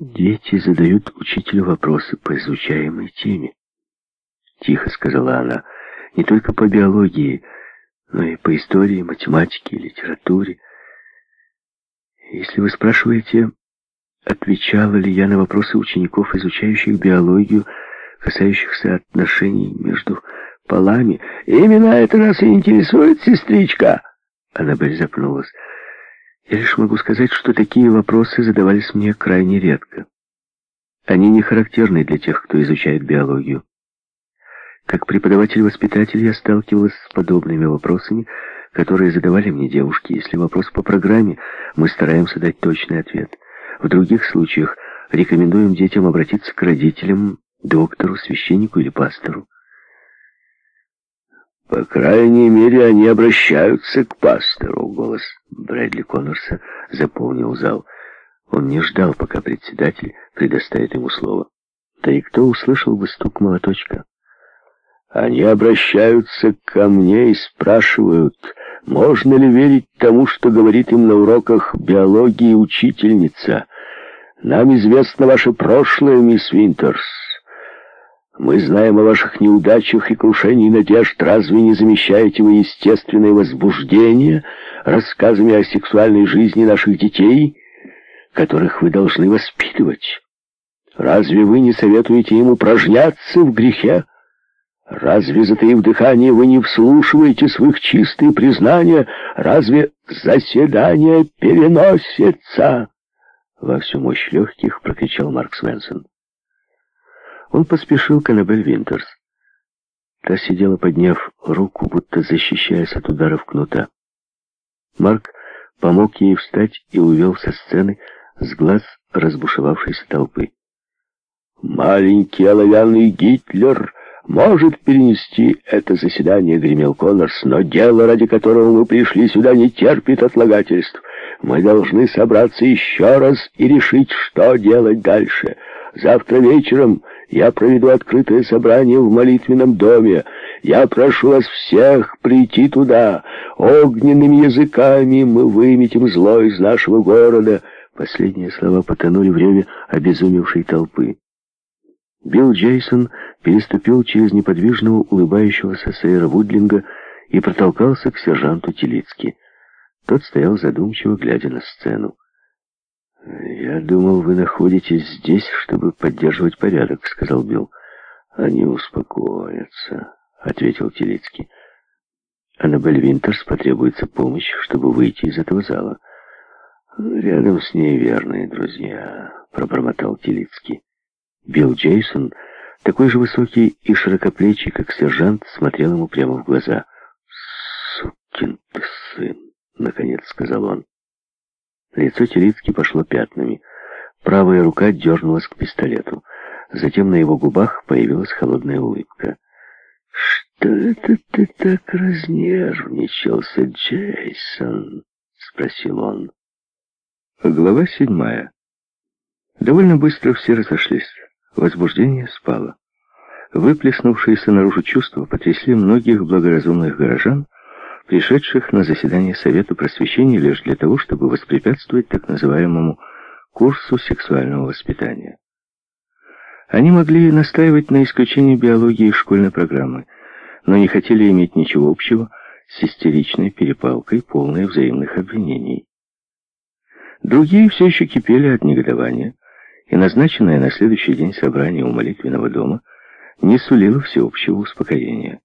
Дети задают учителю вопросы по изучаемой теме. Тихо сказала она, не только по биологии, но и по истории, математике литературе. Если вы спрашиваете, отвечала ли я на вопросы учеников, изучающих биологию, касающихся отношений между полами, именно это нас и интересует, сестричка. Аннабель запнулась. Я лишь могу сказать, что такие вопросы задавались мне крайне редко. Они не характерны для тех, кто изучает биологию. Как преподаватель-воспитатель я сталкивалась с подобными вопросами, которые задавали мне девушки. Если вопрос по программе, мы стараемся дать точный ответ. В других случаях рекомендуем детям обратиться к родителям, доктору, священнику или пастору. По крайней мере, они обращаются к пастору. Голос Брэдли Коннорса заполнил зал. Он не ждал, пока председатель предоставит ему слово. Да и кто услышал бы стук молоточка? Они обращаются ко мне и спрашивают, можно ли верить тому, что говорит им на уроках биологии учительница. Нам известно ваше прошлое, мисс Винтерс. Мы знаем о ваших неудачах и крушении надежд. Разве не замещаете вы естественное возбуждение рассказами о сексуальной жизни наших детей, которых вы должны воспитывать? Разве вы не советуете им упражняться в грехе? Разве, затаив дыхание, вы не вслушиваетесь в их чистые признания? Разве заседание переносится?» Во всю мощь легких прокричал Марк Свенсон. Он поспешил к Аннабель Винтерс. Та сидела, подняв руку, будто защищаясь от ударов кнута. Марк помог ей встать и увел со сцены с глаз разбушевавшейся толпы. «Маленький оловянный Гитлер может перенести это заседание», — гремел Коннорс, «но дело, ради которого мы пришли сюда, не терпит отлагательств. Мы должны собраться еще раз и решить, что делать дальше. Завтра вечером я проведу открытое собрание в молитвенном доме. Я прошу вас всех прийти туда. Огненными языками мы выметим зло из нашего города». Последние слова потонули в реве обезумевшей толпы. Билл Джейсон переступил через неподвижного улыбающегося сэра Вудлинга и протолкался к сержанту Телицки. Тот стоял задумчиво, глядя на сцену. «Я думал, вы находитесь здесь, чтобы поддерживать порядок», — сказал Билл. «Они успокоятся», — ответил Телицкий. «Аннабель Винтерс потребуется помощь, чтобы выйти из этого зала». «Рядом с ней верные друзья», — пробормотал Телицкий. Билл Джейсон, такой же высокий и широкоплечий, как сержант, смотрел ему прямо в глаза. «Сукин ты сын!» — наконец сказал он. Лицо Телицки пошло пятнами. Правая рука дернулась к пистолету. Затем на его губах появилась холодная улыбка. «Что это ты так разнервничался, Джейсон?» — спросил он. Глава седьмая. Довольно быстро все разошлись. Возбуждение спало. Выплеснувшиеся наружу чувства потрясли многих благоразумных горожан, пришедших на заседание Совета просвещения лишь для того, чтобы воспрепятствовать так называемому курсу сексуального воспитания. Они могли настаивать на исключении биологии из школьной программы, но не хотели иметь ничего общего с истеричной перепалкой, полной взаимных обвинений. Другие все еще кипели от негодования, и назначенное на следующий день собрание у молитвенного дома не сулило всеобщего успокоения.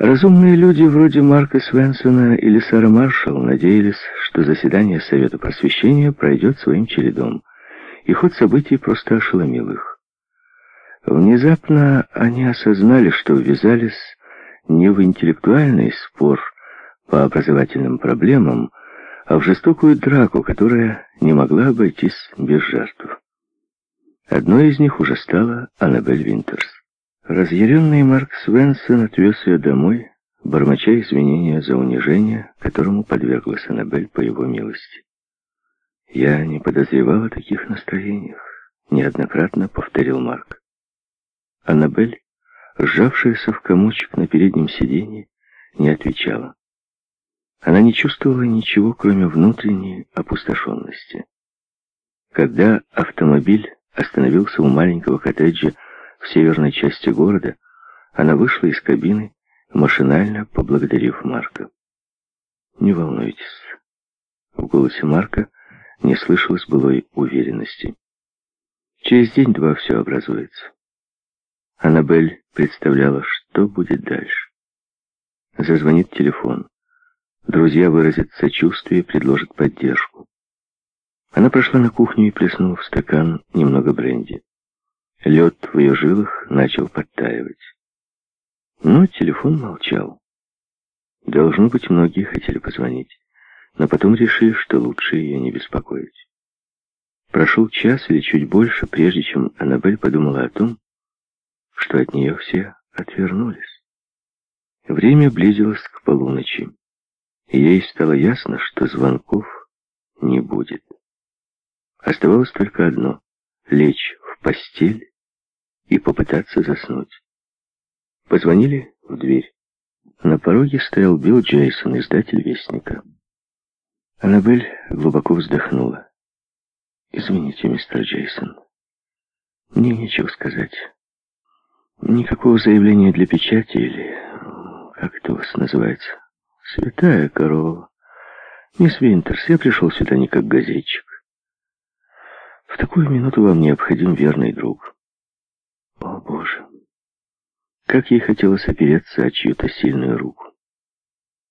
Разумные люди вроде Марка Свенсона или Сара Маршалл надеялись, что заседание Совета Просвещения пройдет своим чередом, и ход событий просто ошеломил их. Внезапно они осознали, что ввязались не в интеллектуальный спор по образовательным проблемам, а в жестокую драку, которая не могла обойтись без жертв. Одной из них уже стала Аннабель Винтерс. Разъяренный Марк Свенсон отвез ее домой, бормоча извинения за унижение, которому подверглась Аннабель по его милости. «Я не подозревал о таких настроениях», — неоднократно повторил Марк. Аннабель, сжавшаяся в комочек на переднем сиденье, не отвечала. Она не чувствовала ничего, кроме внутренней опустошенности. Когда автомобиль остановился у маленького коттеджа в северной части города, она вышла из кабины, машинально поблагодарив Марка. «Не волнуйтесь». В голосе Марка не слышалось былой уверенности. Через день-два все образуется. Аннабель представляла, что будет дальше. Зазвонит телефон. Друзья выразят сочувствие, предложат поддержку. Она прошла на кухню и плеснула в стакан немного бренди. Лед в ее жилах начал подтаивать. Но телефон молчал. Должно быть, многие хотели позвонить, но потом решили, что лучше ее не беспокоить. Прошел час или чуть больше, прежде чем Аннабель подумала о том, что от нее все отвернулись. Время близилось к полуночи, и ей стало ясно, что звонков не будет. Оставалось только одно — лечь в постель и попытаться заснуть. Позвонили в дверь. На пороге стоял Билл Джейсон, издатель Вестника. Аннабель глубоко вздохнула. «Извините, мистер Джейсон, мне нечего сказать. Никакого заявления для печати или... как это у вас называется? Святая корова. Мисс Винтерс, я пришел сюда не как газетчик. В такую минуту вам необходим верный друг. Как ей хотелось опереться о чью-то сильную руку.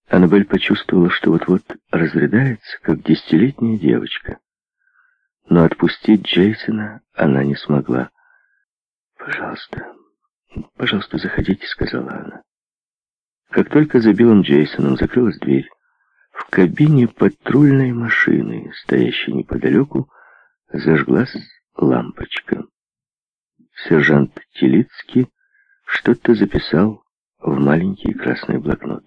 Аннабель почувствовала, что вот-вот разрыдается, как десятилетняя девочка. Но отпустить Джейсона она не смогла. «Пожалуйста, пожалуйста, заходите», — сказала она. Как только за Биллом Джейсоном закрылась дверь, в кабине патрульной машины, стоящей неподалеку, зажглась лампочка. Сержант Телицкий что-то записал в маленький красный блокнот.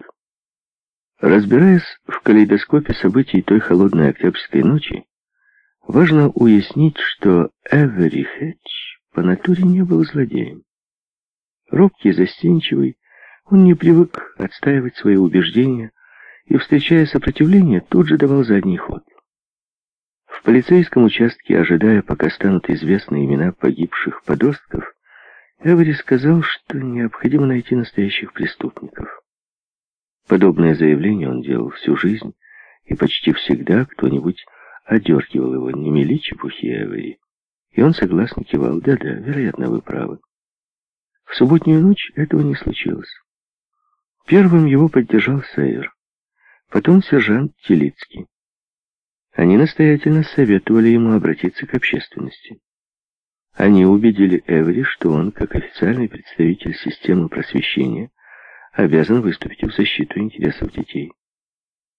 Разбираясь в калейдоскопе событий той холодной октябрьской ночи, Важно уяснить, что Эвери Хэтч по натуре не был злодеем. Робкий, застенчивый, он не привык отстаивать свои убеждения и, встречая сопротивление, тут же давал задний ход. В полицейском участке, ожидая, пока станут известны имена погибших подростков, Эвери сказал, что необходимо найти настоящих преступников. Подобное заявление он делал всю жизнь, и почти всегда кто-нибудь одергивал его, не мели чепухи, Эвери. И он согласно кивал. Да-да, вероятно, вы правы. В субботнюю ночь этого не случилось. Первым его поддержал Сейер. Потом сержант Телицкий. Они настоятельно советовали ему обратиться к общественности. Они убедили Эвери, что он, как официальный представитель системы просвещения, обязан выступить в защиту интересов детей.